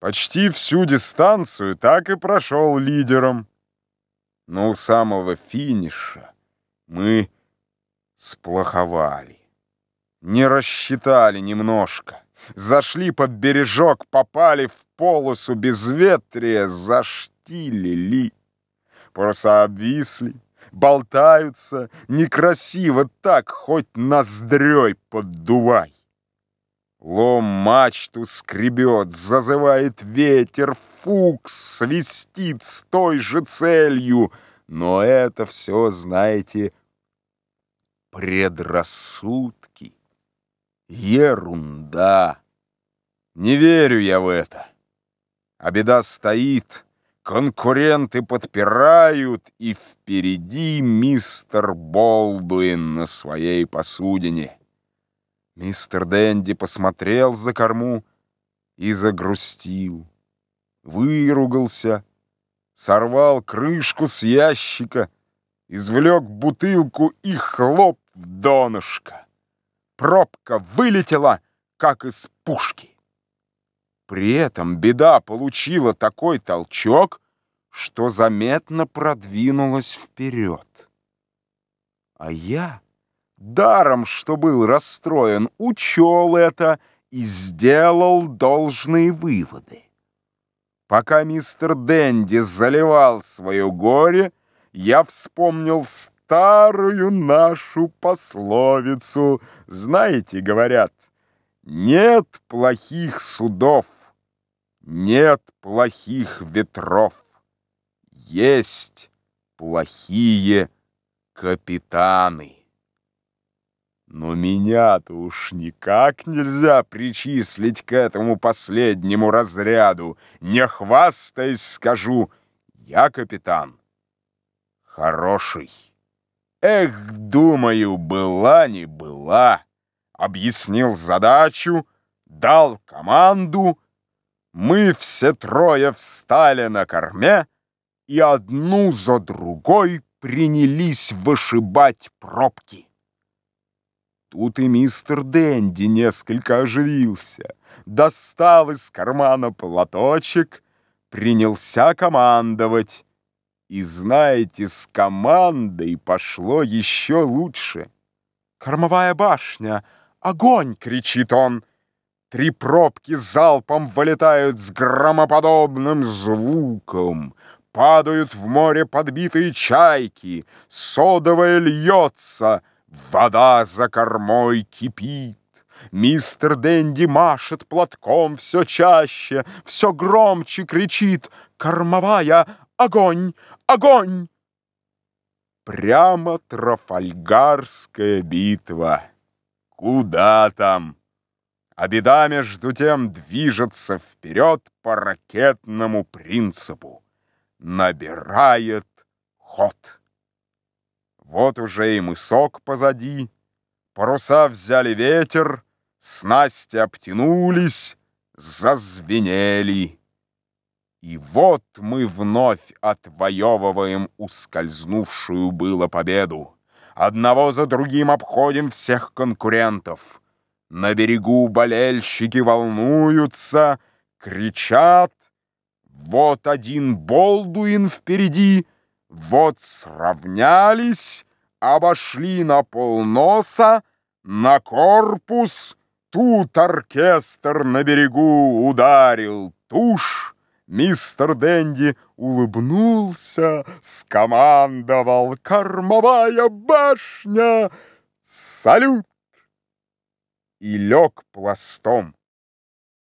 Почти всю дистанцию так и прошел лидером. Но у самого финиша мы сплоховали. Не рассчитали немножко. Зашли под бережок, попали в полосу безветрия, заштилили. Паруса обвисли, болтаются, некрасиво так, хоть ноздрёй поддувай. Лом мачту скребет, зазывает ветер, фукс свистит с той же целью. Но это все, знаете, предрассудки, ерунда. Не верю я в это. А беда стоит, конкуренты подпирают, и впереди мистер Болдуин на своей посудине. Мистер Дэнди посмотрел за корму и загрустил. Выругался, сорвал крышку с ящика, извлек бутылку и хлоп в донышко. Пробка вылетела, как из пушки. При этом беда получила такой толчок, что заметно продвинулась вперед. А я даром, что был расстроен, учел это и сделал должные выводы. Пока мистер Дэнди заливал свое горе, я вспомнил старую нашу пословицу. Знаете, говорят, нет плохих судов, нет плохих ветров, есть плохие капитаны. Но меня-то уж никак нельзя причислить к этому последнему разряду. Не хвастаясь, скажу, я капитан. Хороший. Эх, думаю, была не была. Объяснил задачу, дал команду. Мы все трое встали на корме и одну за другой принялись вышибать пробки. Тут и мистер Дэнди несколько оживился, достал из кармана платочек, принялся командовать. И знаете, с командой пошло еще лучше. «Кормовая башня! Огонь!» — кричит он. Три пробки залпом вылетают с громоподобным звуком. Падают в море подбитые чайки. Содовая льется — Вода за кормой кипит. Мистер Дэнди машет платком все чаще, все громче кричит «Кормовая! Огонь! Огонь!» Прямо Трафальгарская битва. Куда там? А беда между тем движется вперед по ракетному принципу. Набирает ход. Вот уже и мысок позади, Паруса взяли ветер, Снасти обтянулись, зазвенели. И вот мы вновь отвоевываем ускользнувшую было победу. Одного за другим обходим всех конкурентов. На берегу болельщики волнуются, кричат. Вот один Болдуин впереди — вот сравнялись, обошли на полноса, на корпус, тут оркестр на берегу ударил тушь, Мистер Дэнди улыбнулся, скомандовал «Кормовая башня! Салют!» И лег пластом